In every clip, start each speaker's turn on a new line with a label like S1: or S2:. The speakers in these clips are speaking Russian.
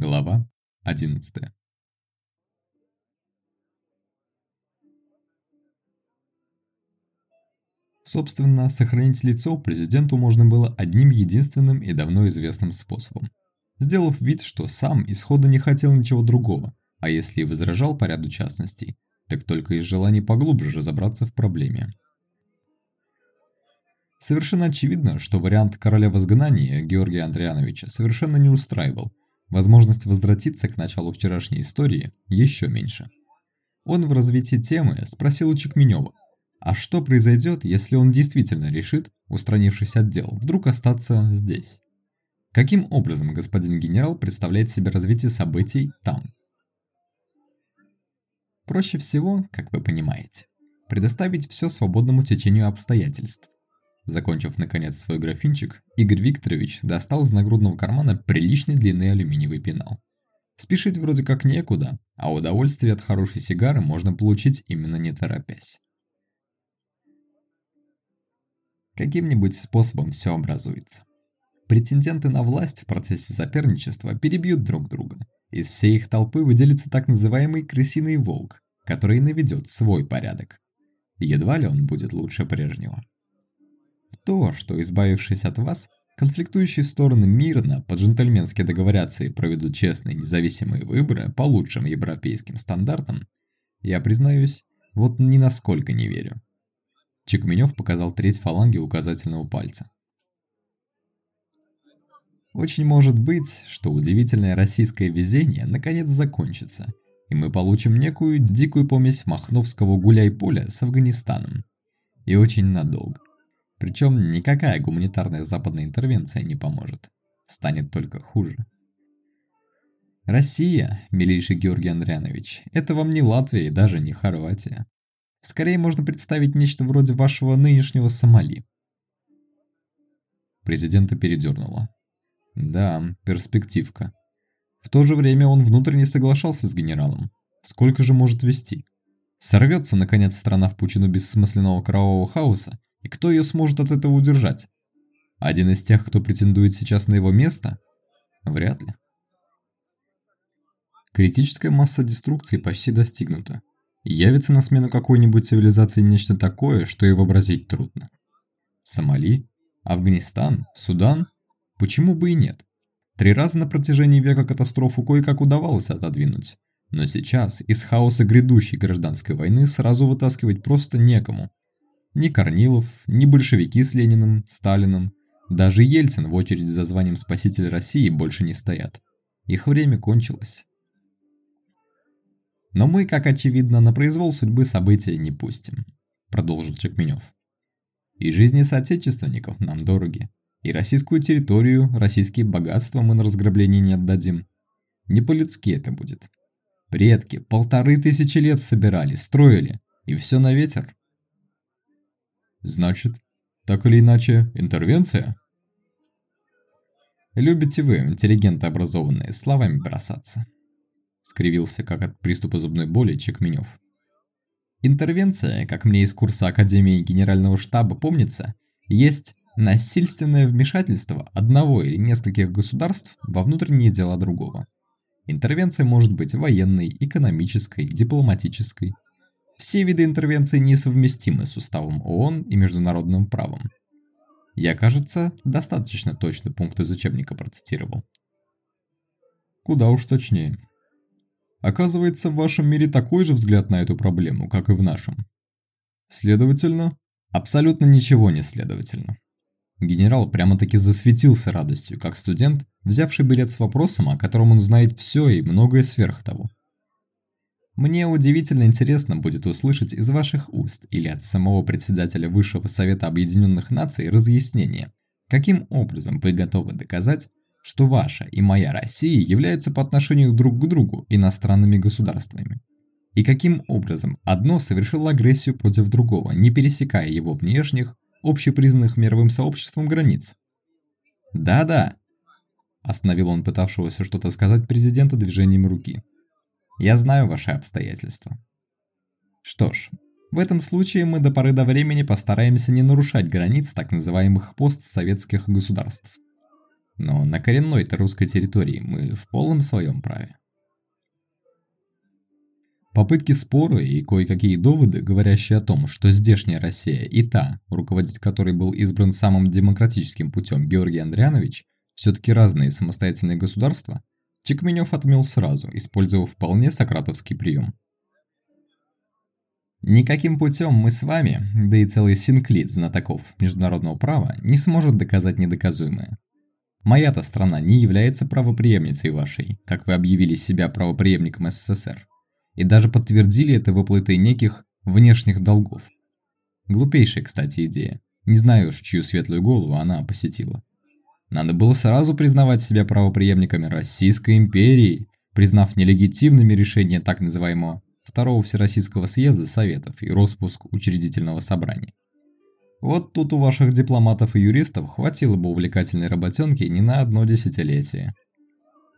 S1: Глава 11 Собственно, сохранить лицо президенту можно было одним единственным и давно известным способом. Сделав вид, что сам исхода не хотел ничего другого, а если и возражал по ряду частностей, так только из желания поглубже разобраться в проблеме. Совершенно очевидно, что вариант короля в изгнании Георгия Андриановича совершенно не устраивал. Возможность возвратиться к началу вчерашней истории еще меньше. Он в развитии темы спросил у Чекменева, а что произойдет, если он действительно решит, устранившись от дел, вдруг остаться здесь? Каким образом господин генерал представляет себе развитие событий там? Проще всего, как вы понимаете, предоставить все свободному течению обстоятельств. Закончив наконец свой графинчик, Игорь Викторович достал из нагрудного кармана приличной длины алюминиевый пенал. Спешить вроде как некуда, а удовольствие от хорошей сигары можно получить именно не торопясь. Каким-нибудь способом все образуется. Претенденты на власть в процессе соперничества перебьют друг друга. Из всей их толпы выделится так называемый крысиный волк, который наведет свой порядок. Едва ли он будет лучше прежнего. То, что, избавившись от вас, конфликтующие стороны мирно, по-джентльменски договорятся и проведут честные независимые выборы по лучшим европейским стандартам, я признаюсь, вот ни насколько не верю. Чекменев показал треть фаланги указательного пальца. Очень может быть, что удивительное российское везение наконец закончится, и мы получим некую дикую помесь махновского гуляй-поля с Афганистаном. И очень надолго. Причем никакая гуманитарная западная интервенция не поможет. Станет только хуже. Россия, милейший Георгий Андрианович, это вам не Латвия и даже не Хорватия. Скорее можно представить нечто вроде вашего нынешнего Сомали. Президента передернуло. Да, перспективка. В то же время он внутренне соглашался с генералом. Сколько же может вести? Сорвется, наконец, страна в пучину бессмысленного кровавого хаоса, и кто ее сможет от этого удержать? Один из тех, кто претендует сейчас на его место? Вряд ли. Критическая масса деструкции почти достигнута. Явится на смену какой-нибудь цивилизации нечто такое, что и вообразить трудно. Сомали? Афганистан? Судан? Почему бы и нет? Три раза на протяжении века катастрофу кое-как удавалось отодвинуть. Но сейчас из хаоса грядущей гражданской войны сразу вытаскивать просто некому. Ни Корнилов, ни большевики с Лениным, Сталиным, даже Ельцин в очереди за званием спасителя России больше не стоят. Их время кончилось. Но мы, как очевидно, на произвол судьбы события не пустим, продолжил Чекменев. И жизни соотечественников нам дороги, и российскую территорию, российские богатства мы на разграбление не отдадим. Не по-людски это будет. Предки полторы тысячи лет собирали, строили, и все на ветер. Значит, так или иначе, интервенция? Любите вы, интеллигенты образованные, словами бросаться скривился как от приступа зубной боли Чекменев. Интервенция, как мне из курса Академии Генерального штаба помнится, есть насильственное вмешательство одного или нескольких государств во внутренние дела другого. Интервенция может быть военной, экономической, дипломатической. Все виды интервенции несовместимы с уставом ООН и международным правом. Я, кажется, достаточно точно пункт из учебника процитировал. Куда уж точнее. Оказывается, в вашем мире такой же взгляд на эту проблему, как и в нашем. Следовательно, абсолютно ничего не следовательно. Генерал прямо-таки засветился радостью, как студент, взявший билет с вопросом, о котором он знает все и многое сверх того. Мне удивительно интересно будет услышать из ваших уст или от самого председателя Высшего Совета Объединенных Наций разъяснение, каким образом вы готовы доказать, что ваша и моя Россия являются по отношению друг к другу иностранными государствами. И каким образом одно совершило агрессию против другого, не пересекая его внешних, общепризнанных мировым сообществом границ. «Да-да», – остановил он пытавшегося что-то сказать президента движением руки. «Я знаю ваши обстоятельства». Что ж, в этом случае мы до поры до времени постараемся не нарушать границ так называемых постсоветских государств. Но на коренной-то русской территории мы в полном своем праве. Попытки спора и кое-какие доводы, говорящие о том, что здешняя Россия и та, руководить которой был избран самым демократическим путем Георгий Андрианович, все-таки разные самостоятельные государства, Чекменев отмел сразу, использовав вполне сократовский прием. Никаким путем мы с вами, да и целый синклит знатоков международного права, не сможет доказать недоказуемое. Моя-то страна не является правопреемницей вашей, как вы объявили себя правопреемником СССР и даже подтвердили это выплатой неких внешних долгов. Глупейшая, кстати, идея. Не знаю уж, чью светлую голову она посетила. Надо было сразу признавать себя правопреемниками Российской империи, признав нелегитимными решения так называемого Второго Всероссийского съезда Советов и распуск учредительного собрания. Вот тут у ваших дипломатов и юристов хватило бы увлекательной работенки не на одно десятилетие.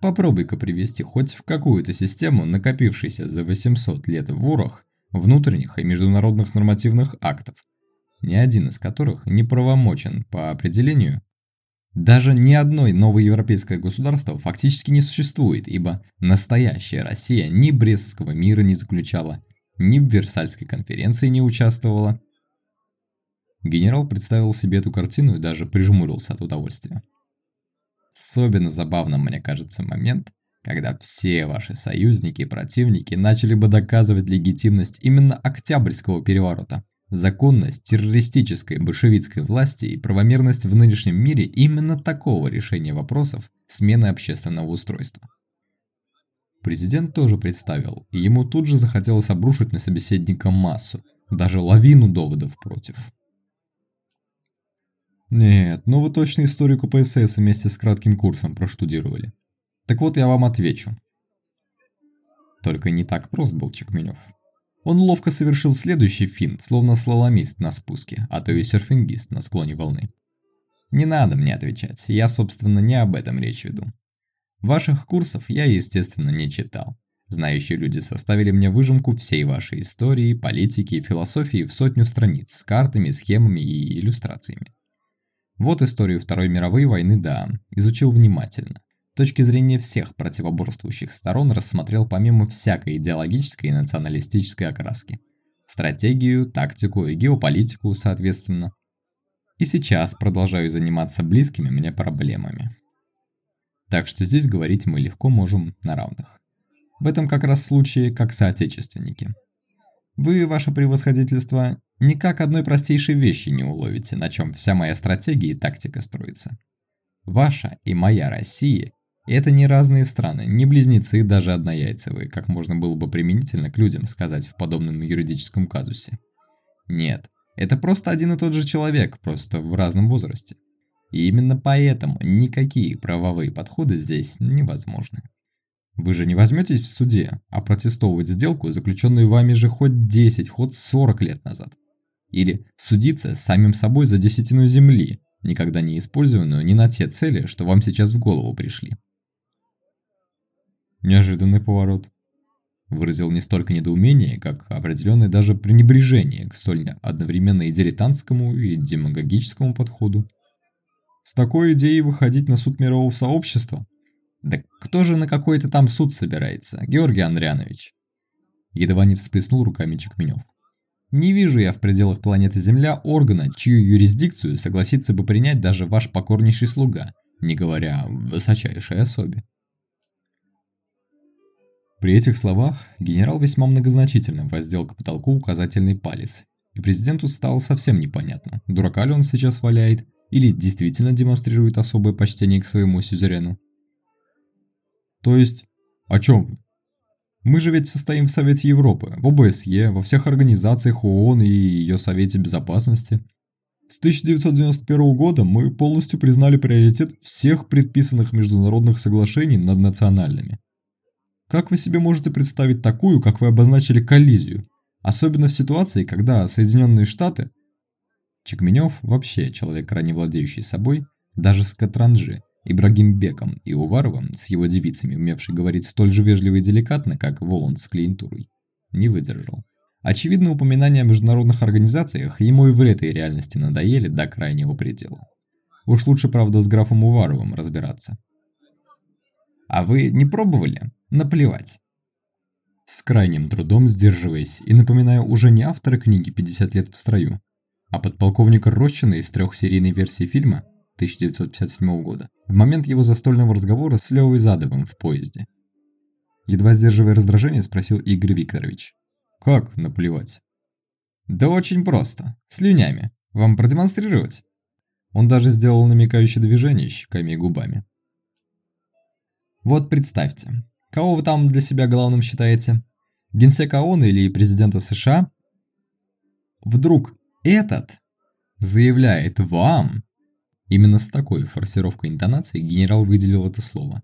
S1: Попробуй-ка привести хоть в какую-то систему накопившийся за 800 лет ворох внутренних и международных нормативных актов, ни один из которых не правомочен по определению. Даже ни одной новой европейское государство фактически не существует, ибо настоящая Россия ни Брестского мира не заключала, ни в Версальской конференции не участвовала. Генерал представил себе эту картину и даже прижмурился от удовольствия. Особенно забавным мне кажется момент, когда все ваши союзники и противники начали бы доказывать легитимность именно Октябрьского переворота, законность террористической большевистской власти и правомерность в нынешнем мире именно такого решения вопросов смены общественного устройства. Президент тоже представил, и ему тут же захотелось обрушить на собеседника массу, даже лавину доводов против. Нет, ну вы точно историю КПСС вместе с кратким курсом проштудировали. Так вот я вам отвечу. Только не так прост был Чекменев. Он ловко совершил следующий финт, словно слаломист на спуске, а то и серфингист на склоне волны. Не надо мне отвечать, я, собственно, не об этом речь веду. Ваших курсов я, естественно, не читал. Знающие люди составили мне выжимку всей вашей истории, политики и философии в сотню страниц с картами, схемами и иллюстрациями. Вот историю Второй мировой войны, да, изучил внимательно. Точки зрения всех противоборствующих сторон рассмотрел помимо всякой идеологической и националистической окраски. Стратегию, тактику и геополитику, соответственно. И сейчас продолжаю заниматься близкими мне проблемами. Так что здесь говорить мы легко можем на равных. В этом как раз случае как соотечественники. Вы, ваше превосходительство, никак одной простейшей вещи не уловите, на чем вся моя стратегия и тактика строится. Ваша и моя Россия – это не разные страны, не близнецы, даже однояйцевые, как можно было бы применительно к людям сказать в подобном юридическом казусе. Нет, это просто один и тот же человек, просто в разном возрасте. И именно поэтому никакие правовые подходы здесь невозможны. Вы же не возьметесь в суде опротестовывать сделку, заключенную вами же хоть 10, хоть 40 лет назад. Или судиться с самим собой за десятину земли, никогда не использованную ни на те цели, что вам сейчас в голову пришли. Неожиданный поворот. Выразил не столько недоумение, как определенное даже пренебрежение к столь одновременно и дилетантскому, и демагогическому подходу. С такой идеей выходить на суд мирового сообщества? Да кто же на какой-то там суд собирается, Георгий Андрианович? Едва не всплеснул руками Чекменев. Не вижу я в пределах планеты Земля органа, чью юрисдикцию согласится бы принять даже ваш покорнейший слуга, не говоря о высочайшей особе. При этих словах генерал весьма многозначительно воздел к потолку указательный палец, и президенту стало совсем непонятно, дурака ли он сейчас валяет, или действительно демонстрирует особое почтение к своему сюзерену. То есть, о чем вы? Мы же ведь состоим в Совете Европы, в ОБСЕ, во всех организациях ООН и ее Совете Безопасности. С 1991 года мы полностью признали приоритет всех предписанных международных соглашений над национальными. Как вы себе можете представить такую, как вы обозначили, коллизию? Особенно в ситуации, когда Соединенные Штаты... Чекменев вообще человек, крайне владеющий собой, даже с Катранжи, Ибрагимбеком и Уваровым с его девицами, умевший говорить столь же вежливо и деликатно, как Воланд с клиентурой, не выдержал. Очевидно, упоминания о международных организациях ему и в этой реальности надоели до крайнего предела. Уж лучше, правда, с графом Уваровым разбираться. А вы не пробовали? Наплевать. С крайним трудом сдерживаясь и напоминая уже не автора книги «50 лет в строю», а подполковника Рощина из трехсерийной версии фильма 1957 года, в момент его застольного разговора с Левой Задовым в поезде. Едва сдерживая раздражение, спросил Игорь Викторович. «Как наплевать?» «Да очень просто. Слюнями. Вам продемонстрировать?» Он даже сделал намекающее движение щеками и губами. Вот представьте, кого вы там для себя главным считаете? Генсека ООН или президента США? Вдруг этот заявляет вам, именно с такой форсировкой интонации генерал выделил это слово,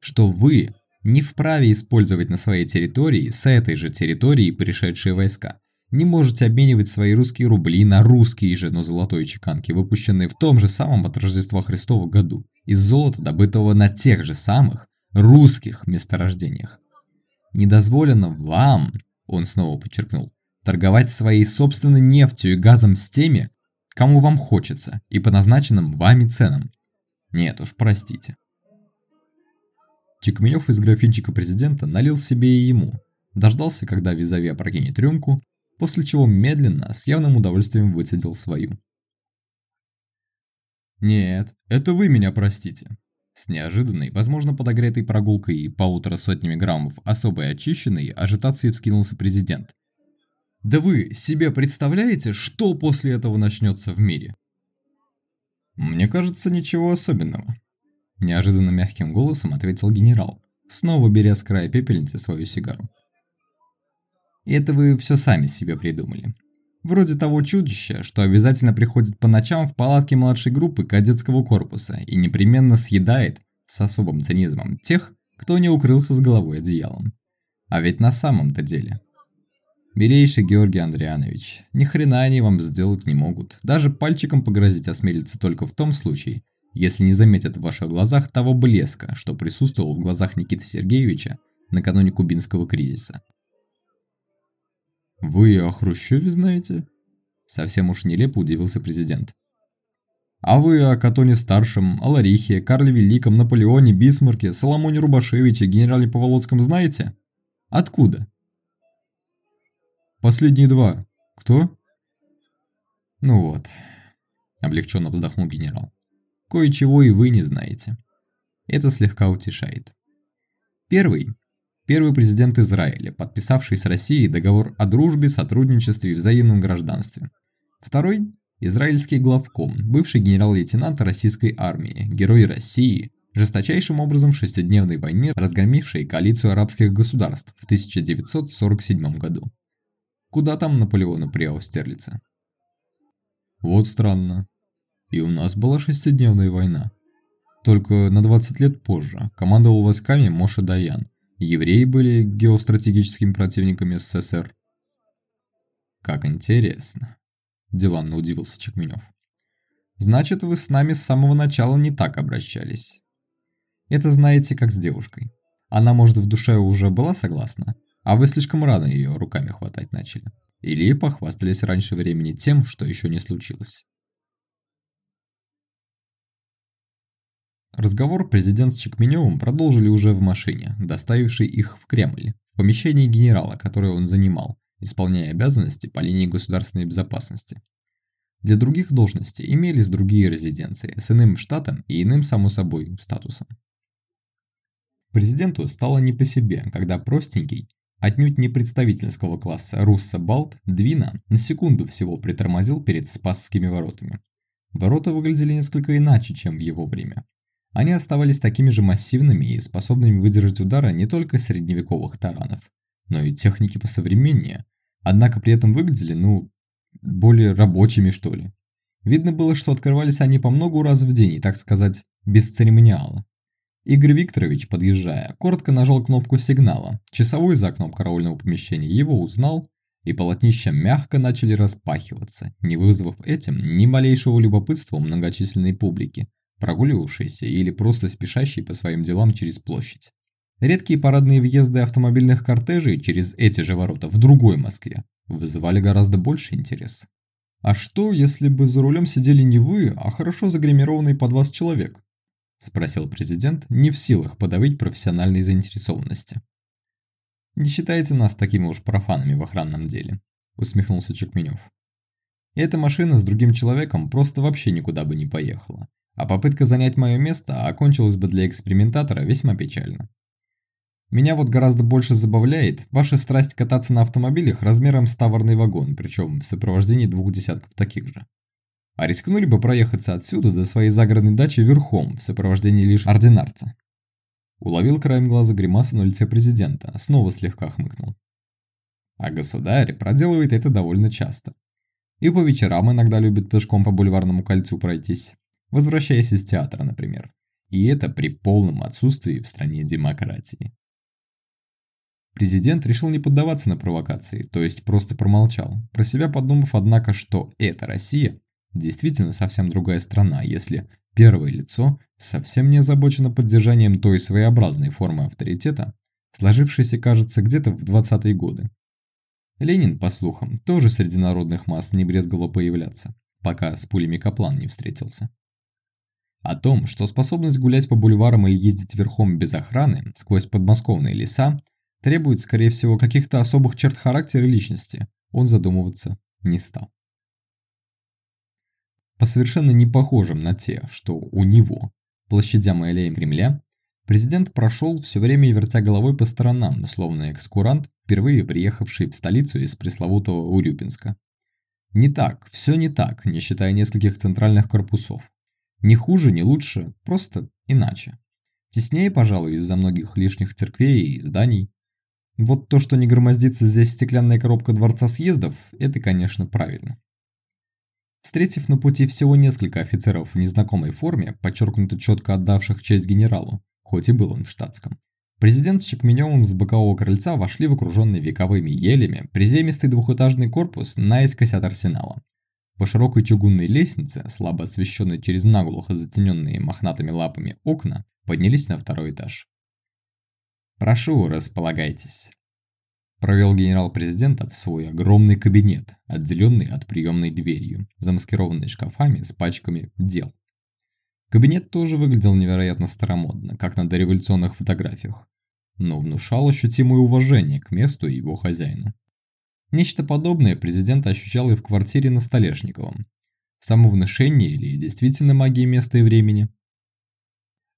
S1: что вы не вправе использовать на своей территории с этой же территории пришедшие войска. Не можете обменивать свои русские рубли на русские же, но золотой чеканки, выпущенные в том же самом от Рождества Христова году, из золота, добытого на тех же самых русских месторождениях. Не дозволено вам, он снова подчеркнул, торговать своей собственной нефтью и газом с теми, кому вам хочется, и по назначенным вами ценам. Нет уж, простите. Чекменев из графинчика президента налил себе и ему, дождался, когда визави опрокинет рюмку, после чего медленно, с явным удовольствием выцедил свою. «Нет, это вы меня простите». С неожиданной, возможно подогретой прогулкой и полутора сотнями граммов особой очищенной ажитации вскинулся президент. «Да вы себе представляете, что после этого начнется в мире?» «Мне кажется, ничего особенного», Неожиданно мягким голосом ответил генерал, снова беря с края пепельницы свою сигару. «Это вы все сами себе придумали. Вроде того чудища, что обязательно приходит по ночам в палатке младшей группы кадетского корпуса и непременно съедает, с особым цинизмом, тех, кто не укрылся с головой одеялом. А ведь на самом-то деле. Милейший Георгий Андрианович, ни хрена они вам сделать не могут. Даже пальчиком погрозить осмелится только в том случае, если не заметят в ваших глазах того блеска, что присутствовал в глазах Никиты Сергеевича накануне кубинского кризиса. «Вы о Хрущеве знаете?» Совсем уж нелепо удивился президент. «А вы о Катоне-старшем, о Ларихе, Карле Великом, Наполеоне, Бисмарке, Соломоне Рубашевиче, генерале Поволоцком знаете? Откуда?» «Последние два. Кто?» «Ну вот», – облегченно вздохнул генерал. Кое-чего и вы не знаете. Это слегка утешает. Первый. Первый президент Израиля, подписавший с Россией договор о дружбе, сотрудничестве и взаимном гражданстве. Второй. Израильский главком, бывший генерал-лейтенант российской армии, герой России, жесточайшим образом в шестидневной войне, разгромивший коалицию арабских государств в 1947 году. Куда там Наполеону при Аустерлице? Вот странно. И у нас была шестидневная война. Только на 20 лет позже командовал войсками Моше Даян. Евреи были геостратегическими противниками СССР. Как интересно. Деланно удивился Чекменев. Значит, вы с нами с самого начала не так обращались. Это знаете, как с девушкой. Она, может, в душе уже была согласна, а вы слишком рано ее руками хватать начали. Или похвастались раньше времени тем, что еще не случилось. Разговор президент с Чекменевым продолжили уже в машине, доставившей их в Кремль, в помещении генерала, которое он занимал, исполняя обязанности по линии государственной безопасности. Для других должностей имелись другие резиденции с иным штатом и иным, само собой, статусом. Президенту стало не по себе, когда простенький, отнюдь не представительского класса Русса Балт Двина на секунду всего притормозил перед Спасскими воротами. Ворота выглядели несколько иначе, чем в его время. Они оставались такими же массивными и способными выдержать удары не только средневековых таранов, но и техники посовременнее, однако при этом выглядели, ну, более рабочими что ли. Видно было, что открывались они по многу раз в день и, так сказать, без церемониала. Игорь Викторович, подъезжая, коротко нажал кнопку сигнала. Часовой за окном караульного помещения его узнал, и полотнища мягко начали распахиваться, не вызвав этим ни малейшего любопытства у многочисленной публики, прогуливавшийся или просто спешащий по своим делам через площадь. Редкие парадные въезды автомобильных кортежей через эти же ворота в другой Москве вызывали гораздо больше интерес. «А что, если бы за рулем сидели не вы, а хорошо загримированный под вас человек?» – спросил президент, не в силах подавить профессиональной заинтересованности. «Не считайте нас такими уж профанами в охранном деле», – усмехнулся Чекменев. «Эта машина с другим человеком просто вообще никуда бы не поехала, а попытка занять мое место окончилась бы для экспериментатора весьма печально. Меня вот гораздо больше забавляет ваша страсть кататься на автомобилях размером с таварный вагон, причем в сопровождении двух десятков таких же. А рискнули бы проехаться отсюда до своей загородной дачи верхом, в сопровождении лишь ординарца. Уловил краем глаза гримасу на лице президента, снова слегка хмыкнул. А государь проделывает это довольно часто. И по вечерам иногда любит пешком по бульварному кольцу пройтись, возвращаясь из театра, например. И это при полном отсутствии в стране демократии. Президент решил не поддаваться на провокации, то есть просто промолчал, про себя подумав, однако, что эта Россия действительно совсем другая страна, если первое лицо совсем не озабочено поддержанием той своеобразной формы авторитета, сложившейся, кажется, где-то в 20-е годы. Ленин, по слухам, тоже среди народных масс не брезговал появляться, пока с пулями Каплан не встретился. О том, что способность гулять по бульварам или ездить верхом без охраны сквозь подмосковные леса требует, скорее всего, каких-то особых черт характера личности, он задумываться не стал. По совершенно не похожим на те, что у него, площадям и аллеям Кремля, президент прошел все время вертя головой по сторонам, словно экскурант, впервые приехавший в столицу из пресловутого Урюпинска. Не так, все не так, не считая нескольких центральных корпусов. Не хуже, не лучше, просто иначе. Теснее, пожалуй, из-за многих лишних церквей и зданий. Вот то, что не громоздится здесь стеклянная коробка Дворца съездов, это, конечно, правильно. Встретив на пути всего несколько офицеров в незнакомой форме, подчеркнуто четко отдавших честь генералу, хоть и был он в штатском, президент с Чекменевым с бокового крыльца вошли в окруженный вековыми елями приземистый двухэтажный корпус наискось от арсенала. По широкой чугунной лестнице, слабо освещенной через наглухо затененные мохнатыми лапами окна, поднялись на второй этаж. «Прошу, располагайтесь», – провел генерал президента в свой огромный кабинет, отделенный от приемной дверью, замаскированный шкафами с пачками дел. Кабинет тоже выглядел невероятно старомодно, как на дореволюционных фотографиях, но внушал ощутимое уважение к месту и его хозяину. Нечто подобное президент ощущал и в квартире на Столешниковом. Самовнушение или действительно магия места и времени?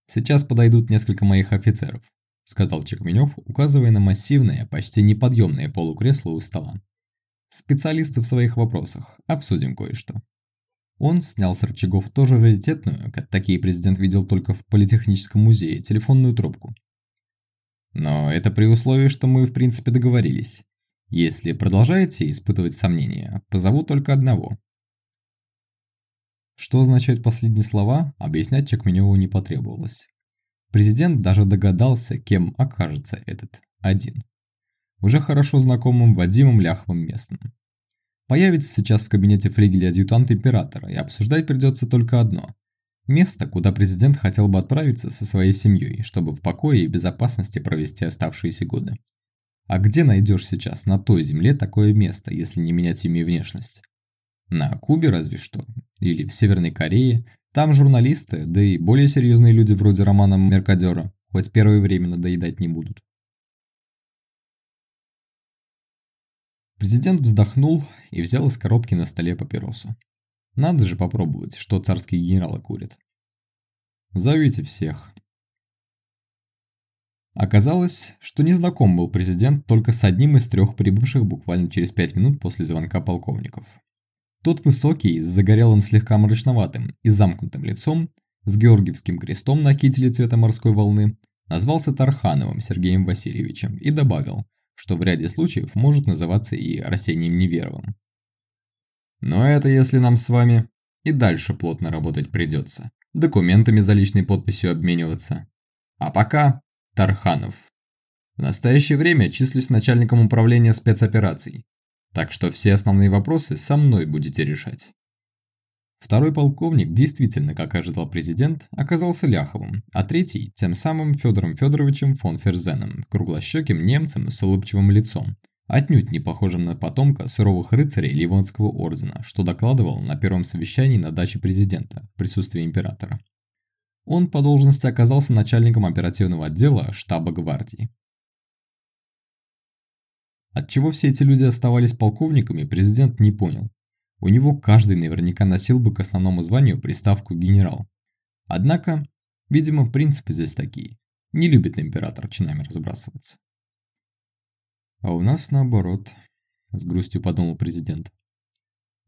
S1: Сейчас подойдут несколько моих офицеров сказал Чекменев, указывая на массивное, почти неподъемное полукресло у стола. Специалисты в своих вопросах. Обсудим кое-что. Он снял с рычагов тоже раритетную, как такие президент видел только в Политехническом музее, телефонную трубку. Но это при условии, что мы в принципе договорились. Если продолжаете испытывать сомнения, позову только одного. Что означают последние слова, объяснять Чекменеву не потребовалось. Президент даже догадался, кем окажется этот один. Уже хорошо знакомым Вадимом Ляховым местным. Появится сейчас в кабинете флигеля адъютант императора, и обсуждать придется только одно. Место, куда президент хотел бы отправиться со своей семьей, чтобы в покое и безопасности провести оставшиеся годы. А где найдешь сейчас на той земле такое место, если не менять имя и внешность? На Кубе разве что? Или в Северной Корее, там журналисты, да и более серьезные люди вроде Романа Меркадера, хоть первое время надоедать не будут. Президент вздохнул и взял из коробки на столе папиросу. Надо же попробовать, что царские генералы курят. Зовите всех. Оказалось, что не знаком был президент только с одним из трех прибывших буквально через пять минут после звонка полковников. Тот высокий, с загорелым слегка мрачноватым и замкнутым лицом, с георгиевским крестом на кителе цвета морской волны, назвался Тархановым Сергеем Васильевичем и добавил, что в ряде случаев может называться и Арсением Неверовым. Но это если нам с вами и дальше плотно работать придется, документами за личной подписью обмениваться. А пока Тарханов. В настоящее время числюсь начальником управления спецопераций, так что все основные вопросы со мной будете решать. Второй полковник действительно, как ожидал президент, оказался Ляховым, а третий – тем самым Федором Федоровичем фон Ферзеном, круглощеким немцем с улыбчивым лицом, отнюдь не похожим на потомка суровых рыцарей Ливонского ордена, что докладывал на первом совещании на даче президента в присутствии императора. Он по должности оказался начальником оперативного отдела штаба гвардии. Отчего все эти люди оставались полковниками, президент не понял. У него каждый наверняка носил бы к основному званию приставку «генерал». Однако, видимо, принципы здесь такие. Не любит император чинами разбрасываться. А у нас наоборот, с грустью подумал президент.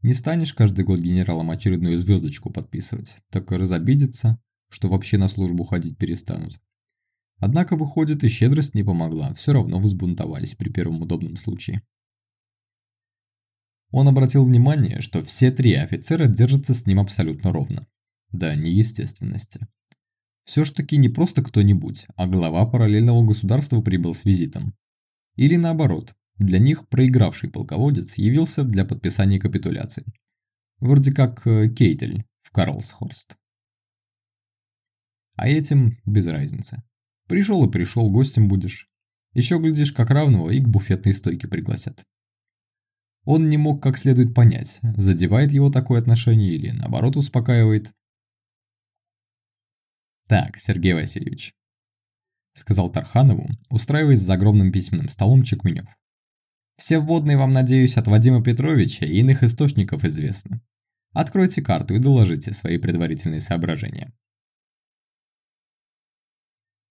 S1: Не станешь каждый год генералам очередную звездочку подписывать, так и разобидится, что вообще на службу ходить перестанут. Однако, выходит, и щедрость не помогла, все равно взбунтовались при первом удобном случае. Он обратил внимание, что все три офицера держатся с ним абсолютно ровно. До неестественности. Все ж таки не просто кто-нибудь, а глава параллельного государства прибыл с визитом. Или наоборот, для них проигравший полководец явился для подписания капитуляции. Вроде как э, Кейтель в Карлсхорст. А этим без разницы. Пришел и пришел, гостем будешь. Еще глядишь, как равного и к буфетной стойке пригласят. Он не мог как следует понять, задевает его такое отношение или наоборот успокаивает. «Так, Сергей Васильевич», – сказал Тарханову, устраиваясь за огромным письменным столом Чекменев. «Все вводные вам, надеюсь, от Вадима Петровича и иных источников известны. Откройте карту и доложите свои предварительные соображения».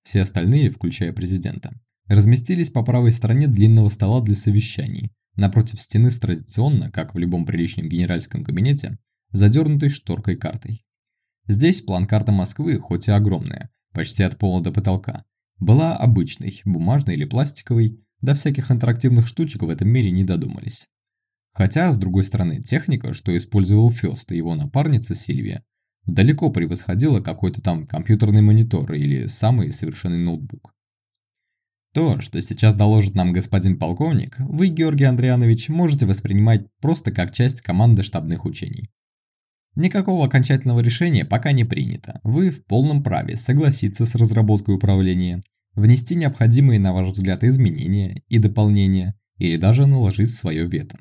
S1: Все остальные, включая президента, разместились по правой стороне длинного стола для совещаний, напротив стены с традиционно, как в любом приличном генеральском кабинете, задернутой шторкой картой. Здесь план-карта Москвы, хоть и огромная, почти от пола до потолка, была обычной, бумажной или пластиковой, до всяких интерактивных штучек в этом мире не додумались. Хотя, с другой стороны, техника, что использовал Фёст и его напарница Сильвия, далеко превосходила какой-то там компьютерный монитор или самый совершенный ноутбук. То, что сейчас доложит нам господин полковник, вы, Георгий Андрианович, можете воспринимать просто как часть команды штабных учений. Никакого окончательного решения пока не принято. Вы в полном праве согласиться с разработкой управления, внести необходимые, на ваш взгляд, изменения и дополнения, или даже наложить свое вето.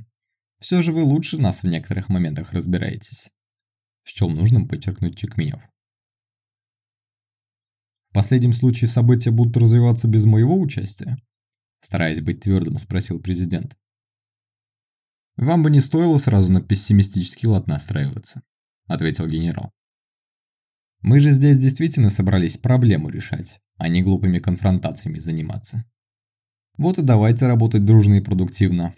S1: Все же вы лучше нас в некоторых моментах разбираетесь. Счел нужным подчеркнуть Чекменев. В последнем случае события будут развиваться без моего участия? Стараясь быть твердым, спросил президент. Вам бы не стоило сразу на пессимистический лад настраиваться. – ответил генерал. «Мы же здесь действительно собрались проблему решать, а не глупыми конфронтациями заниматься. Вот и давайте работать дружно и продуктивно.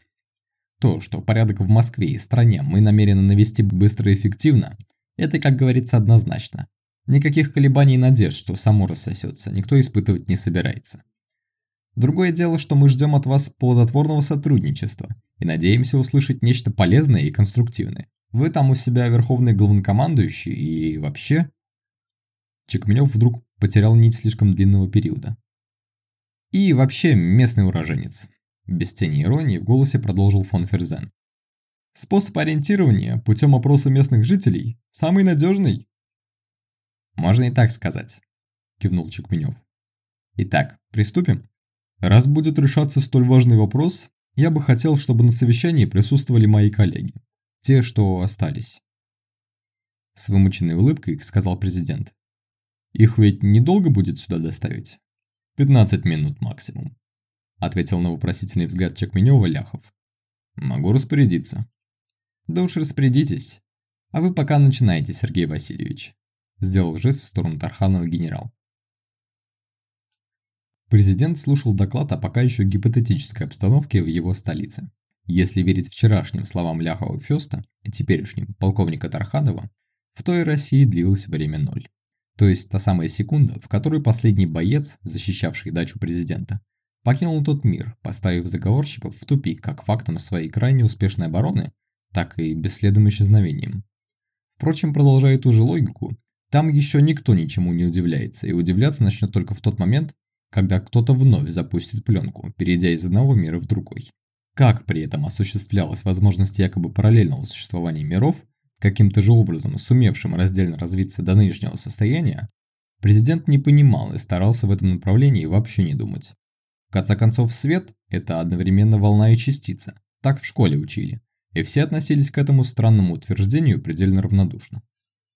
S1: То, что порядок в Москве и стране мы намерены навести быстро и эффективно, это, как говорится, однозначно. Никаких колебаний и надежд, что само рассосется, никто испытывать не собирается. Другое дело, что мы ждем от вас плодотворного сотрудничества и надеемся услышать нечто полезное и конструктивное. Вы там у себя верховный главнокомандующий и вообще...» Чекменев вдруг потерял нить слишком длинного периода. «И вообще местный уроженец», – без тени иронии в голосе продолжил фон Ферзен. «Способ ориентирования путем опроса местных жителей самый надежный». «Можно и так сказать», – кивнул Чекменев. «Итак, приступим?» «Раз будет решаться столь важный вопрос, я бы хотел, чтобы на совещании присутствовали мои коллеги. Те, что остались. С вымученной улыбкой сказал президент. Их ведь недолго будет сюда доставить? 15 минут максимум. Ответил на вопросительный взгляд Чекменева Ляхов. Могу распорядиться. Да уж распорядитесь. А вы пока начинайте, Сергей Васильевич. Сделал жест в сторону Тарханова генерал. Президент слушал доклад о пока еще гипотетической обстановке в его столице. Если верить вчерашним словам Ляхова Фёста и теперешним полковника Тарханова, в той России длилось время ноль. То есть та самая секунда, в которой последний боец, защищавший дачу президента, покинул тот мир, поставив заговорщиков в тупик как фактом своей крайне успешной обороны, так и бесследным исчезновением. Впрочем, продолжая ту же логику, там еще никто ничему не удивляется, и удивляться начнет только в тот момент, когда кто-то вновь запустит пленку, перейдя из одного мира в другой. Как при этом осуществлялась возможность якобы параллельного существования миров, каким-то же образом сумевшим раздельно развиться до нынешнего состояния, президент не понимал и старался в этом направлении вообще не думать. В конце концов, свет – это одновременно волна и частица. Так в школе учили. И все относились к этому странному утверждению предельно равнодушно.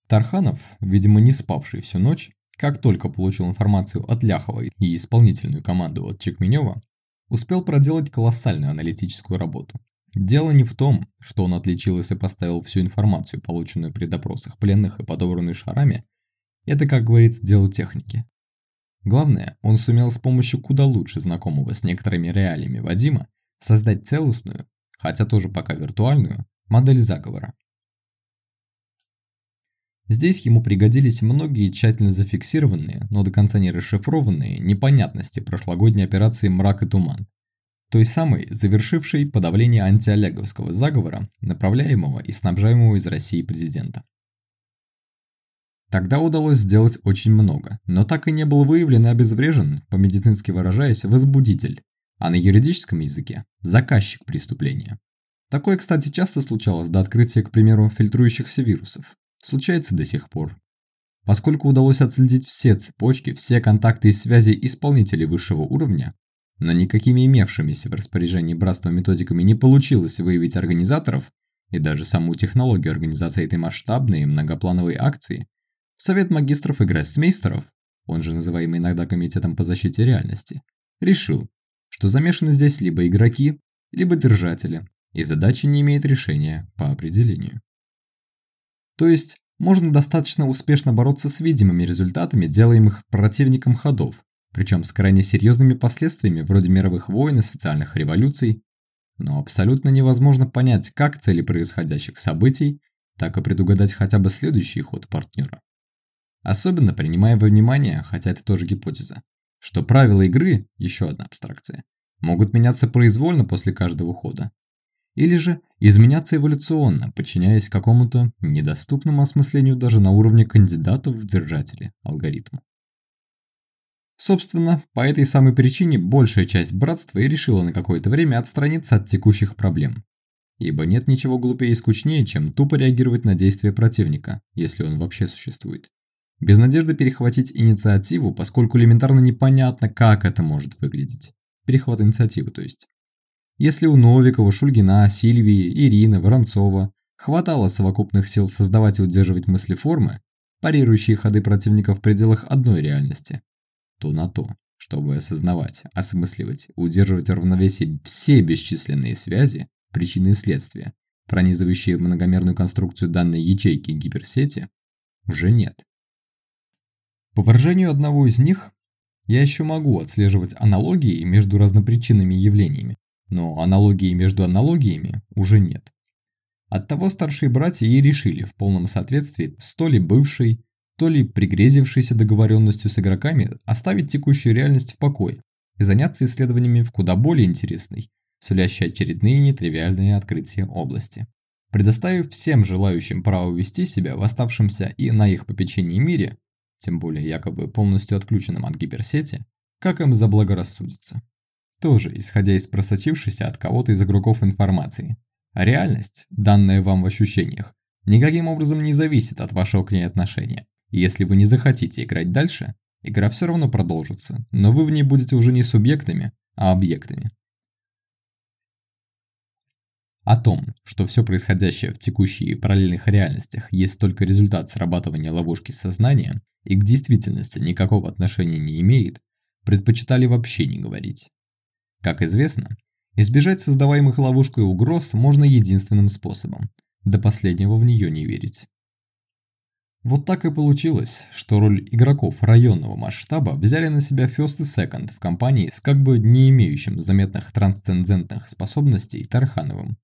S1: Тарханов, видимо не спавший всю ночь, как только получил информацию от Ляхова и исполнительную команду от Чекменева, успел проделать колоссальную аналитическую работу. Дело не в том, что он отличил и сопоставил всю информацию, полученную при допросах пленных и подобранную шарами, это, как говорится, дело техники. Главное, он сумел с помощью куда лучше знакомого с некоторыми реалиями Вадима создать целостную, хотя тоже пока виртуальную, модель заговора. Здесь ему пригодились многие тщательно зафиксированные, но до конца не расшифрованные непонятности прошлогодней операции «Мрак и туман», той самой, завершившей подавление антиолеговского заговора, направляемого и снабжаемого из России президента. Тогда удалось сделать очень много, но так и не был выявлен и обезврежен, по-медицински выражаясь, возбудитель, а на юридическом языке – заказчик преступления. Такое, кстати, часто случалось до открытия, к примеру, фильтрующихся вирусов. Случается до сих пор. Поскольку удалось отследить все цепочки, все контакты и связи исполнителей высшего уровня, но никакими имевшимися в распоряжении братства методиками не получилось выявить организаторов и даже саму технологию организации этой масштабной и многоплановой акции, Совет магистров и гроссмейстеров, он же называемый иногда Комитетом по защите реальности, решил, что замешаны здесь либо игроки, либо держатели, и задача не имеет решения по определению. То есть, можно достаточно успешно бороться с видимыми результатами делаемых противником ходов, причем с крайне серьезными последствиями вроде мировых войн и социальных революций, но абсолютно невозможно понять как цели происходящих событий, так и предугадать хотя бы следующий ход партнера. Особенно принимая во внимание, хотя это тоже гипотеза, что правила игры, еще одна абстракция, могут меняться произвольно после каждого хода. Или же изменяться эволюционно, подчиняясь какому-то недоступному осмыслению даже на уровне кандидатов в держатели алгоритму. Собственно, по этой самой причине большая часть братства и решила на какое-то время отстраниться от текущих проблем. Ибо нет ничего глупее и скучнее, чем тупо реагировать на действия противника, если он вообще существует без надежды перехватить инициативу, поскольку элементарно непонятно, как это может выглядеть. Перехват инициативы, то есть. Если у Новикова, Шульгина, Сильвии, Ирины, Воронцова хватало совокупных сил создавать и удерживать мыслеформы, парирующие ходы противника в пределах одной реальности, то на то, чтобы осознавать, осмысливать удерживать в равновесии все бесчисленные связи, причины и следствия, пронизывающие многомерную конструкцию данной ячейки гиперсети, уже нет. По выражению одного из них, я еще могу отслеживать аналогии между разнопричинными явлениями, но аналогии между аналогиями уже нет. Оттого старшие братья и решили в полном соответствии с то ли бывшей, то ли пригрезившейся договоренностью с игроками оставить текущую реальность в покое и заняться исследованиями в куда более интересной, сулящей очередные нетривиальные открытия области. Предоставив всем желающим право вести себя в оставшемся и на их попечении мире, тем более якобы полностью отключенным от гиперсети, как им заблагорассудится. Тоже исходя из просочившейся от кого-то из игроков информации. Реальность, данная вам в ощущениях, никаким образом не зависит от вашего к ней отношения. И если вы не захотите играть дальше, игра все равно продолжится, но вы в ней будете уже не субъектами, а объектами. О том, что все происходящее в текущей и параллельных реальностях есть только результат срабатывания ловушки сознания и к действительности никакого отношения не имеет, предпочитали вообще не говорить. Как известно, избежать создаваемых ловушкой угроз можно единственным способом – до последнего в нее не верить. Вот так и получилось, что роль игроков районного масштаба взяли на себя First и Second в компании с как бы не имеющим заметных трансцендентных способностей Тархановым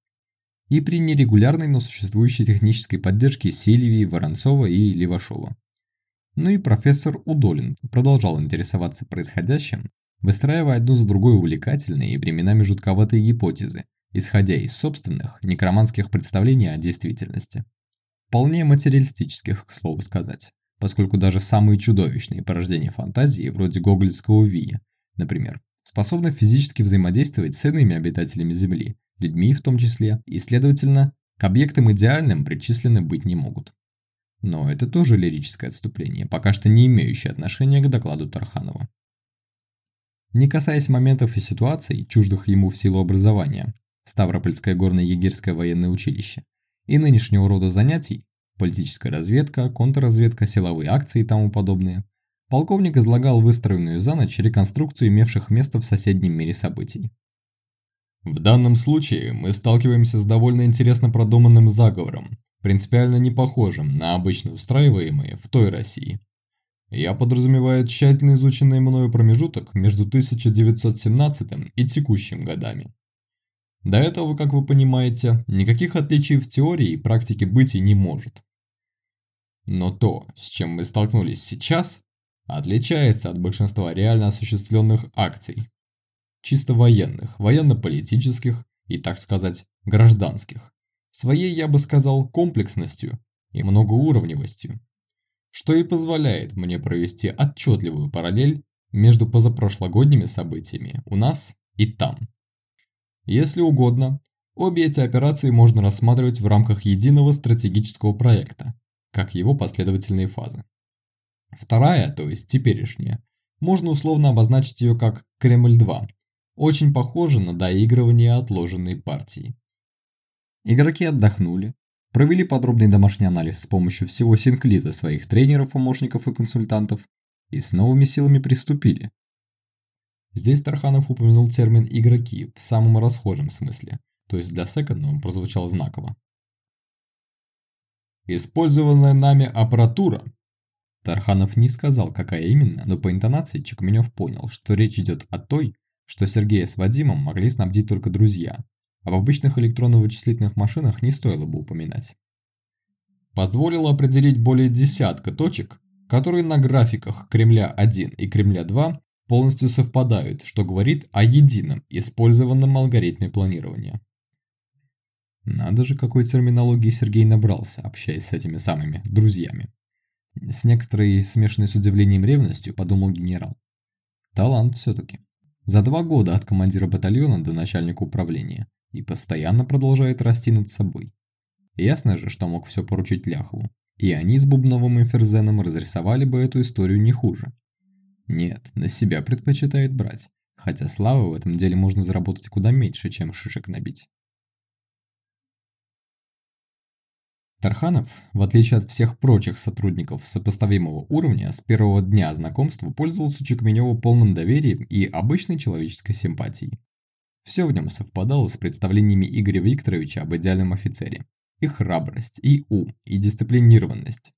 S1: и при нерегулярной, но существующей технической поддержке Сильвии, Воронцова и Левашова. Ну и профессор Удолин продолжал интересоваться происходящим, выстраивая одну за другой увлекательные и временами жутковатые гипотезы, исходя из собственных некроманских представлений о действительности. Вполне материалистических, к слову сказать, поскольку даже самые чудовищные порождения фантазии, вроде гоголевского Вия, например, способны физически взаимодействовать с иными обитателями Земли людьми в том числе, и, следовательно, к объектам идеальным причислены быть не могут. Но это тоже лирическое отступление, пока что не имеющее отношения к докладу Тарханова. не касаясь моментов и ситуаций, чуждых ему в силу образования, Ставропольское горно-егерское военное училище, и нынешнего рода занятий, политическая разведка, контрразведка, силовые акции и тому подобное, полковник излагал выстроенную за ночь реконструкцию имевших место в соседнем мире событий. В данном случае мы сталкиваемся с довольно интересно продуманным заговором, принципиально не похожим на обычно устраиваемые в той России. Я подразумеваю тщательно изученный мною промежуток между 1917 и текущим годами. До этого, как вы понимаете, никаких отличий в теории и практике быть и не может. Но то, с чем мы столкнулись сейчас, отличается от большинства реально осуществленных акций. Чисто военных, военно-политических и, так сказать, гражданских. Своей, я бы сказал, комплексностью и многоуровневостью. Что и позволяет мне провести отчетливую параллель между позапрошлогодними событиями у нас и там. Если угодно, обе эти операции можно рассматривать в рамках единого стратегического проекта, как его последовательные фазы. Вторая, то есть теперешняя, можно условно обозначить ее как Кремль-2, очень похоже на доигрывание отложенной партии. Игроки отдохнули, провели подробный домашний анализ с помощью всего синклита своих тренеров, помощников и консультантов и с новыми силами приступили. Здесь Тарханов упомянул термин «игроки» в самом расхожем смысле, то есть для секонда он прозвучал знаково. Использованная нами аппаратура. Тарханов не сказал, какая именно, но по интонации Чекменев понял, что речь идет о той, что Сергея с Вадимом могли снабдить только друзья, а в обычных электронно-вычислительных машинах не стоило бы упоминать. Позволило определить более десятка точек, которые на графиках Кремля-1 и Кремля-2 полностью совпадают, что говорит о едином использованном алгоритме планирования. Надо же, какой терминологии Сергей набрался, общаясь с этими самыми друзьями. С некоторой смешанной с удивлением ревностью подумал генерал. Талант все-таки. За два года от командира батальона до начальника управления и постоянно продолжает расти над собой. Ясно же, что мог все поручить Ляхову, и они с Бубновым и Ферзеном разрисовали бы эту историю не хуже. Нет, на себя предпочитает брать, хотя славы в этом деле можно заработать куда меньше, чем шишек набить. Тарханов, в отличие от всех прочих сотрудников сопоставимого уровня, с первого дня знакомства пользовался Чекменеву полным доверием и обычной человеческой симпатией. Все в нем совпадало с представлениями Игоря Викторовича об идеальном офицере. И храбрость, и ум, и дисциплинированность.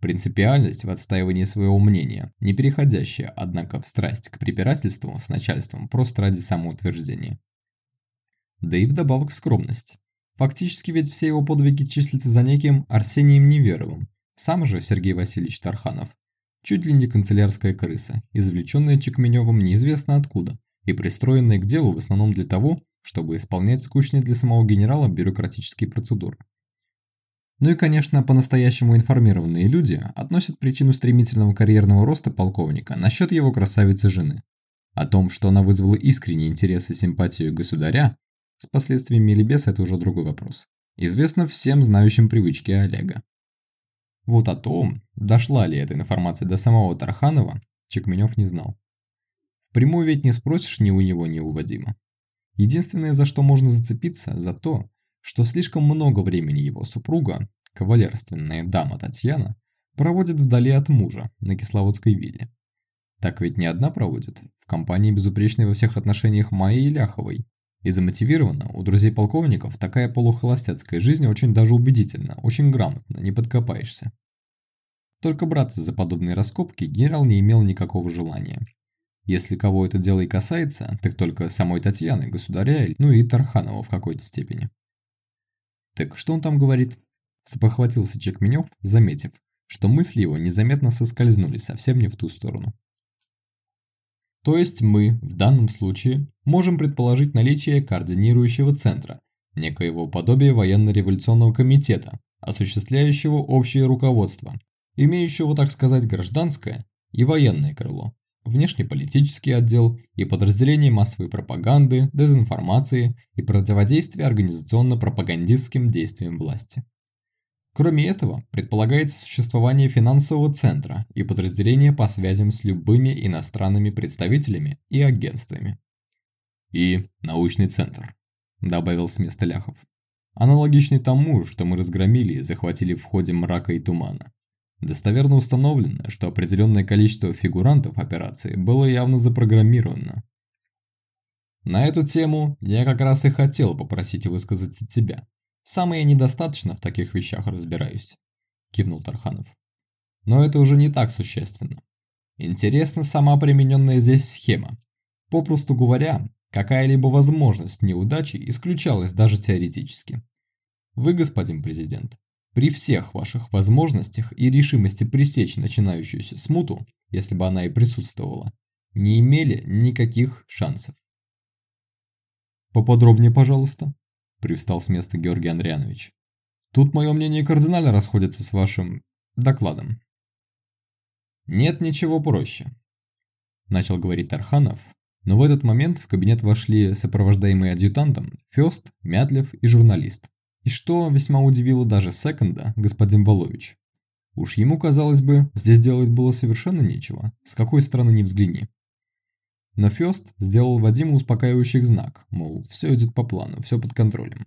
S1: Принципиальность в отстаивании своего мнения, не переходящая, однако, в страсть к препирательству с начальством просто ради самоутверждения. Да и вдобавок скромность. Фактически ведь все его подвиги числятся за неким Арсением Неверовым. Сам же Сергей Васильевич Тарханов. Чуть ли не канцелярская крыса, извлеченная Чекменевым неизвестно откуда и пристроенная к делу в основном для того, чтобы исполнять скучные для самого генерала бюрократические процедуры. Ну и, конечно, по-настоящему информированные люди относят причину стремительного карьерного роста полковника насчет его красавицы жены. О том, что она вызвала искренний интерес и симпатию государя, с последствиями или без – это уже другой вопрос. Известно всем знающим привычки Олега. Вот о том, дошла ли эта информация до самого Тарханова, Чекменев не знал. Впрямую ведь не спросишь ни у него, ни у Вадима. Единственное, за что можно зацепиться, за то, что слишком много времени его супруга, кавалерственная дама Татьяна, проводит вдали от мужа на Кисловодской вилле. Так ведь не одна проводит, в компании безупречной во всех отношениях Майи Ляховой. И замотивирована у друзей полковников такая полухолостяцкая жизнь очень даже убедительна, очень грамотно, не подкопаешься. Только браться за подобные раскопки генерал не имел никакого желания. Если кого это дело и касается, так только самой Татьяны, государя, ну и Тарханова в какой-то степени. «Так что он там говорит?» Спохватился Чекменев, заметив, что мысли его незаметно соскользнули совсем не в ту сторону. То есть мы, в данном случае, можем предположить наличие координирующего центра, некоего подобия военно-революционного комитета, осуществляющего общее руководство, имеющего, так сказать, гражданское и военное крыло, внешнеполитический отдел и подразделение массовой пропаганды, дезинформации и противодействия организационно-пропагандистским действиям власти. Кроме этого, предполагается существование финансового центра и подразделения по связям с любыми иностранными представителями и агентствами. И научный центр, добавил с места Ляхов. Аналогичный тому, что мы разгромили и захватили в ходе мрака и тумана. Достоверно установлено, что определенное количество фигурантов операции было явно запрограммировано. На эту тему я как раз и хотел попросить высказаться тебя. Сам я недостаточно в таких вещах разбираюсь, кивнул Тарханов. Но это уже не так существенно. Интересна сама примененная здесь схема. Попросту говоря, какая-либо возможность неудачи исключалась даже теоретически. Вы, господин президент, при всех ваших возможностях и решимости пресечь начинающуюся смуту, если бы она и присутствовала, не имели никаких шансов. Поподробнее, пожалуйста, Привстал с места Георгий Андрианович. Тут мое мнение кардинально расходится с вашим докладом. Нет ничего проще. Начал говорить Тарханов, но в этот момент в кабинет вошли сопровождаемые адъютантом Фёст, Мятлев и журналист. И что весьма удивило даже секонда, господин Волович. Уж ему, казалось бы, здесь делать было совершенно нечего, с какой стороны ни взгляни. Но Фёст сделал Вадиму успокаивающий знак, мол, все идет по плану, все под контролем.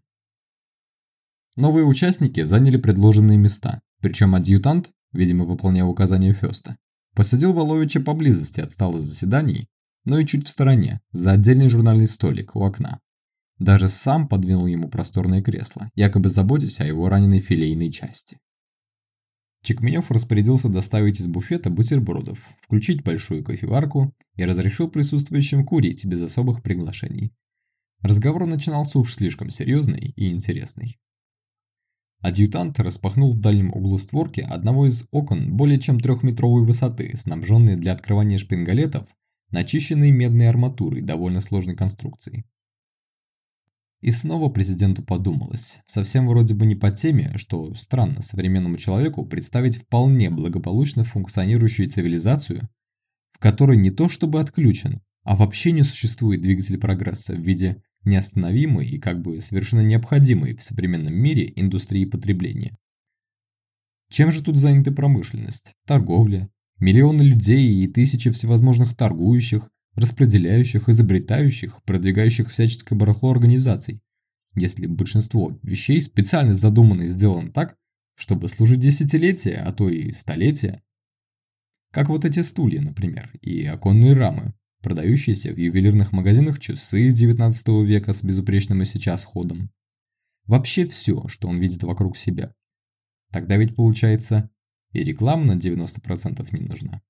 S1: Новые участники заняли предложенные места, причем адъютант, видимо выполняя указания Фёста, посадил Воловича поблизости от стола заседаний, но и чуть в стороне, за отдельный журнальный столик у окна. Даже сам подвинул ему просторное кресло, якобы заботясь о его раненой филейной части. Чекменев распорядился доставить из буфета бутербродов, включить большую кофеварку и разрешил присутствующим курить без особых приглашений. Разговор начинался уж слишком серьезный и интересный. Адъютант распахнул в дальнем углу створки одного из окон более чем трехметровой высоты, снабженные для открывания шпингалетов, начищенной медной арматурой довольно сложной конструкции. И снова президенту подумалось, совсем вроде бы не по теме, что странно современному человеку представить вполне благополучно функционирующую цивилизацию, в которой не то чтобы отключен, а вообще не существует двигатель прогресса в виде неостановимой и как бы совершенно необходимой в современном мире индустрии потребления. Чем же тут заняты промышленность, торговля, миллионы людей и тысячи всевозможных торгующих, распределяющих, изобретающих, продвигающих всяческое барахло организаций, если большинство вещей специально задумано и сделано так, чтобы служить десятилетия, а то и столетия. Как вот эти стулья, например, и оконные рамы, продающиеся в ювелирных магазинах часы 19 века с безупречным и сейчас ходом. Вообще все, что он видит вокруг себя. Тогда ведь получается и реклама на 90% не нужна.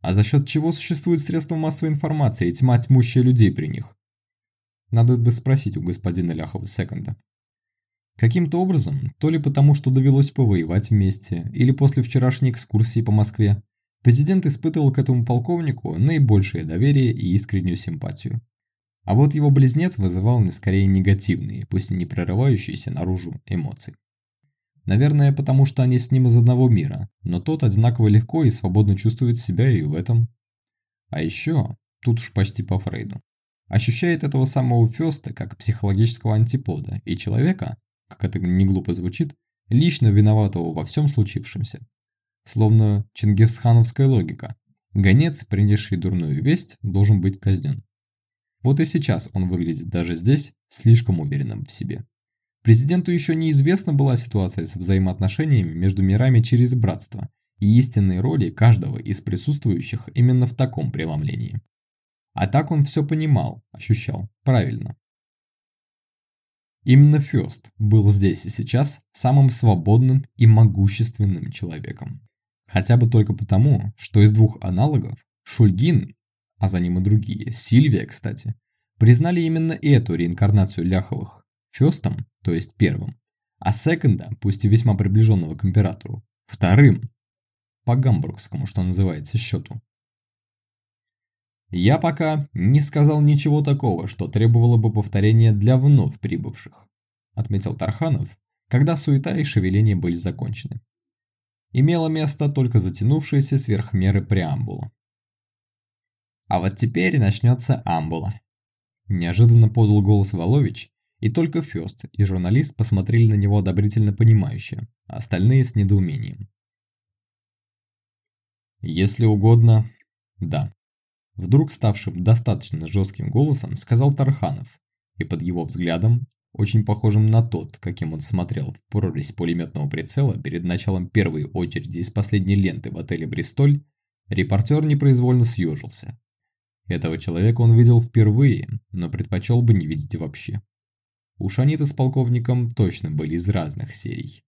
S1: А за счет чего существуют средства массовой информации и тьма тьмущая людей при них? Надо бы спросить у господина Ляхова секонда. Каким-то образом, то ли потому, что довелось повоевать вместе, или после вчерашней экскурсии по Москве, президент испытывал к этому полковнику наибольшее доверие и искреннюю симпатию. А вот его близнец вызывал не скорее негативные, пусть и не прорывающиеся наружу эмоции. Наверное, потому что они с ним из одного мира, но тот одинаково легко и свободно чувствует себя и в этом. А еще, тут уж почти по Фрейду, ощущает этого самого Фёста как психологического антипода и человека, как это не глупо звучит, лично виноватого во всем случившемся. Словно чингисхановская логика. Гонец, принесший дурную весть, должен быть казнен. Вот и сейчас он выглядит даже здесь слишком уверенным в себе. Президенту еще неизвестна была ситуация с взаимоотношениями между мирами через братство и истинной роли каждого из присутствующих именно в таком преломлении. А так он все понимал, ощущал, правильно. Именно Фёст был здесь и сейчас самым свободным и могущественным человеком. Хотя бы только потому, что из двух аналогов Шульгин, а за ним и другие, Сильвия, кстати, признали именно эту реинкарнацию Ляховых Фёстом то есть первым, а секонда, пусть и весьма приближенного к императору, вторым, по гамбургскому, что называется, счету. Я пока не сказал ничего такого, что требовало бы повторения для вновь прибывших, отметил Тарханов, когда суета и шевеление были закончены. Имело место только затянувшаяся сверх меры преамбула. А вот теперь начнется амбула. Неожиданно подал голос Волович И только Фёст и журналист посмотрели на него одобрительно понимающе, а остальные с недоумением. «Если угодно, да», – вдруг ставшим достаточно жестким голосом сказал Тарханов, и под его взглядом, очень похожим на тот, каким он смотрел в прорезь пулеметного прицела перед началом первой очереди из последней ленты в отеле «Бристоль», репортер непроизвольно съежился. Этого человека он видел впервые, но предпочел бы не видеть вообще. Уж они-то с полковником точно были из разных серий.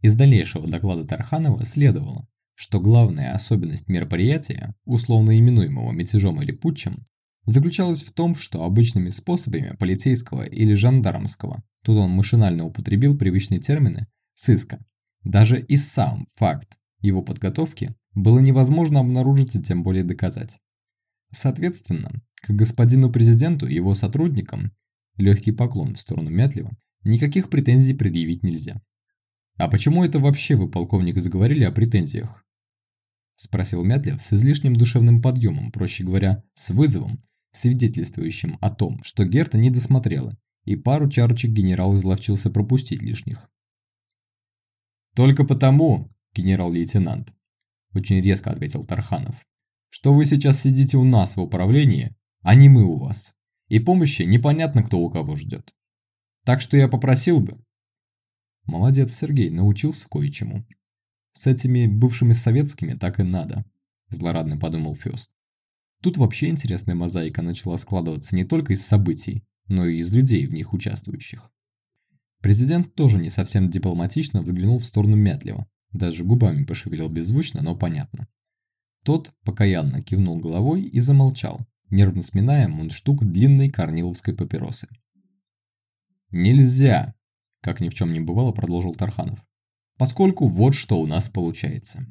S1: Из дальнейшего доклада Тарханова следовало, что главная особенность мероприятия, условно именуемого мятежом или путчем, заключалась в том, что обычными способами полицейского или жандармского, тут он машинально употребил привычные термины, сыска, даже и сам факт его подготовки было невозможно обнаружить и тем более доказать. Соответственно, к господину президенту и его сотрудникам легкий поклон в сторону Мятлева, никаких претензий предъявить нельзя. «А почему это вообще вы, полковник, заговорили о претензиях?» Спросил Мятлев с излишним душевным подъемом, проще говоря, с вызовом, свидетельствующим о том, что Герта не досмотрела, и пару чарочек генерал изловчился пропустить лишних. «Только потому, генерал-лейтенант», – очень резко ответил Тарханов, – «что вы сейчас сидите у нас в управлении, а не мы у вас и помощи непонятно кто у кого ждет. Так что я попросил бы. Молодец, Сергей, научился кое-чему. С этими бывшими советскими так и надо, злорадно подумал Фёст. Тут вообще интересная мозаика начала складываться не только из событий, но и из людей в них участвующих. Президент тоже не совсем дипломатично взглянул в сторону Мятлева, даже губами пошевелил беззвучно, но понятно. Тот покаянно кивнул головой и замолчал, нервно сминая мундштук длинной корниловской папиросы. «Нельзя!» – как ни в чем не бывало, продолжил Тарханов. «Поскольку вот что у нас получается.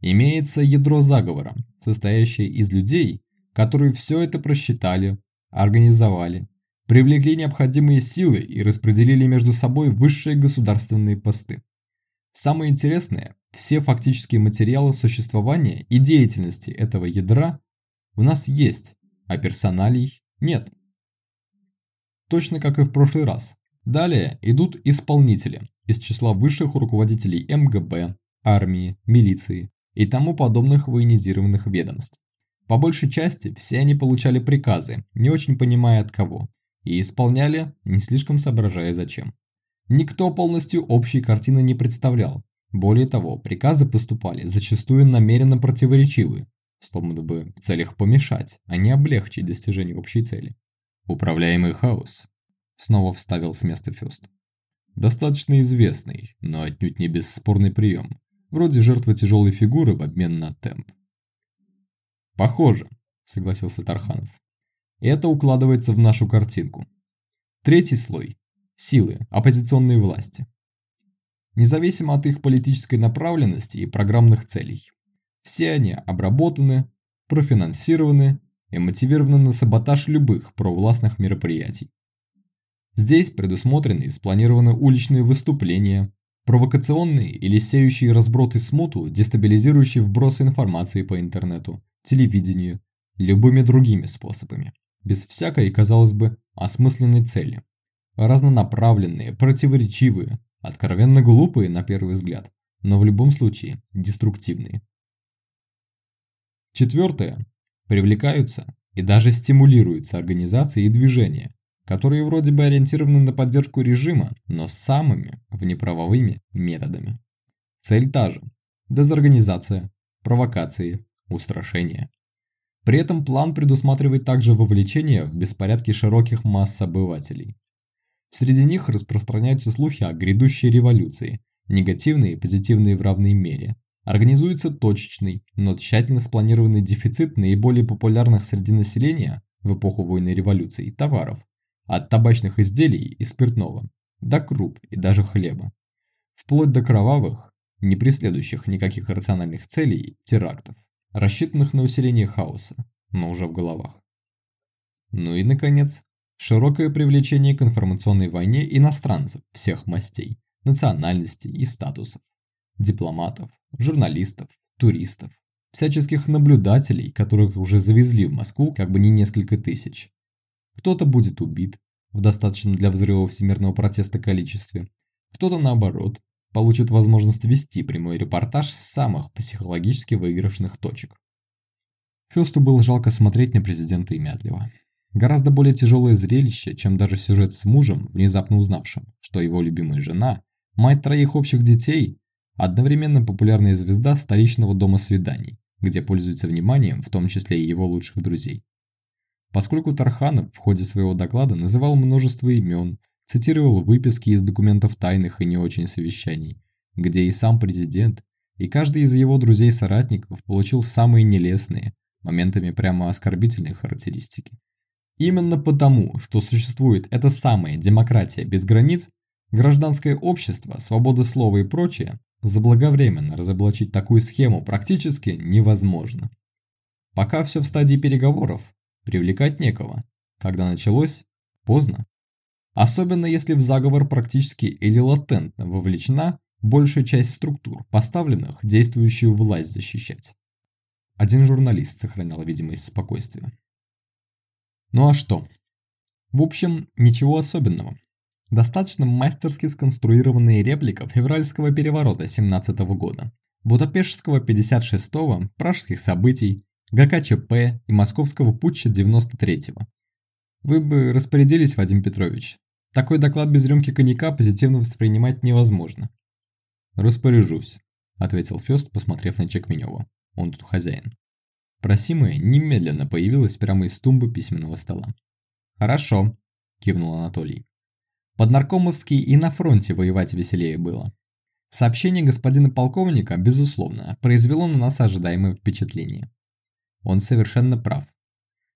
S1: Имеется ядро заговора, состоящее из людей, которые все это просчитали, организовали, привлекли необходимые силы и распределили между собой высшие государственные посты. Самое интересное, все фактические материалы существования и деятельности этого ядра у нас есть, а персоналей нет. Точно как и в прошлый раз. Далее идут исполнители из числа высших руководителей МГБ, армии, милиции и тому подобных военизированных ведомств. По большей части все они получали приказы, не очень понимая от кого, и исполняли, не слишком соображая зачем. Никто полностью общей картины не представлял. Более того, приказы поступали зачастую намеренно противоречивые, словно бы в целях помешать, а не облегчить достижение общей цели. Управляемый хаос. Снова вставил с места Фёст. Достаточно известный, но отнюдь не бесспорный прием. Вроде жертвы тяжелой фигуры в обмен на темп. Похоже, согласился Тарханов. Это укладывается в нашу картинку. Третий слой – силы оппозиционной власти. Независимо от их политической направленности и программных целей. Все они обработаны, профинансированы и мотивированы на саботаж любых провластных мероприятий. Здесь предусмотрены и спланированы уличные выступления, провокационные или сеющие разброд и смуту, дестабилизирующие вбросы информации по интернету, телевидению, любыми другими способами, без всякой, казалось бы, осмысленной цели. Разнонаправленные, противоречивые, откровенно глупые на первый взгляд, но в любом случае деструктивные. Четвертое. Привлекаются и даже стимулируются организации и движения, которые вроде бы ориентированы на поддержку режима, но самыми внеправовыми методами. Цель та же – дезорганизация, провокации, устрашение. При этом план предусматривает также вовлечение в беспорядки широких масс обывателей. Среди них распространяются слухи о грядущей революции, негативные и позитивные в равной мере, Организуется точечный, но тщательно спланированный дефицит наиболее популярных среди населения в эпоху войны и революции товаров, от табачных изделий и спиртного, до круп и даже хлеба, вплоть до кровавых, не преследующих никаких рациональных целей, терактов, рассчитанных на усиление хаоса, но уже в головах. Ну и, наконец, широкое привлечение к информационной войне иностранцев всех мастей, национальностей и статусов дипломатов, журналистов, туристов, всяческих наблюдателей, которых уже завезли в Москву как бы не несколько тысяч. Кто-то будет убит, в достаточном для взрыва всемирного протеста количестве, кто-то наоборот получит возможность вести прямой репортаж с самых психологически выигрышных точек. Фёсту было жалко смотреть на президента и Мятлева. Гораздо более тяжелое зрелище, чем даже сюжет с мужем, внезапно узнавшим, что его любимая жена, мать троих общих детей, одновременно популярная звезда столичного дома свиданий, где пользуется вниманием, в том числе и его лучших друзей. Поскольку Тарханов в ходе своего доклада называл множество имен, цитировал выписки из документов тайных и не очень совещаний, где и сам президент, и каждый из его друзей-соратников получил самые нелестные, моментами прямо оскорбительные характеристики. Именно потому, что существует эта самая демократия без границ, гражданское общество, свобода слова и прочее, заблаговременно разоблачить такую схему практически невозможно. Пока все в стадии переговоров, привлекать некого. Когда началось, поздно. Особенно если в заговор практически или латентно вовлечена большая часть структур, поставленных действующую власть защищать. Один журналист сохранял видимость спокойствия. Ну а что? В общем, ничего особенного. Достаточно мастерски сконструированная реплика февральского переворота 17 года, Будапештского 56-го, пражских событий, ГКЧП и московского путча 93-го. Вы бы распорядились, Вадим Петрович, такой доклад без рюмки коньяка позитивно воспринимать невозможно. Распоряжусь, ответил Фёст, посмотрев на Чекменёва. Он тут хозяин. Просимая немедленно появилась прямо из тумбы письменного стола. Хорошо, кивнул Анатолий. Под Наркомовский и на фронте воевать веселее было. Сообщение господина полковника, безусловно, произвело на нас ожидаемое впечатление. Он совершенно прав.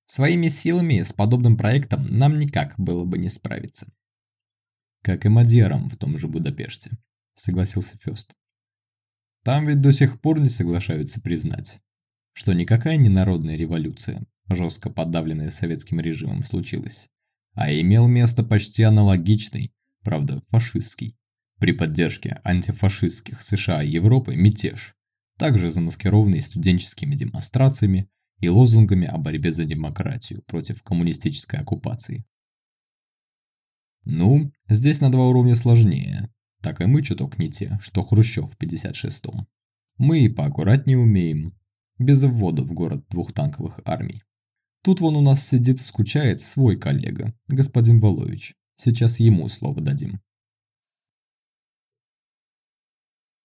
S1: Своими силами с подобным проектом нам никак было бы не справиться. Как и Мадьяром в том же Будапеште, согласился Фёст. Там ведь до сих пор не соглашаются признать, что никакая не народная революция, жестко подавленная советским режимом, случилась, а имел место почти аналогичный, правда фашистский, при поддержке антифашистских США и Европы мятеж, также замаскированный студенческими демонстрациями и лозунгами о борьбе за демократию против коммунистической оккупации. Ну, здесь на два уровня сложнее. Так и мы чуток не те, что Хрущев в 56-м. Мы и поаккуратнее умеем, без ввода в город двух танковых армий. Тут вон у нас сидит, скучает свой коллега, господин Волович. Сейчас ему слово дадим.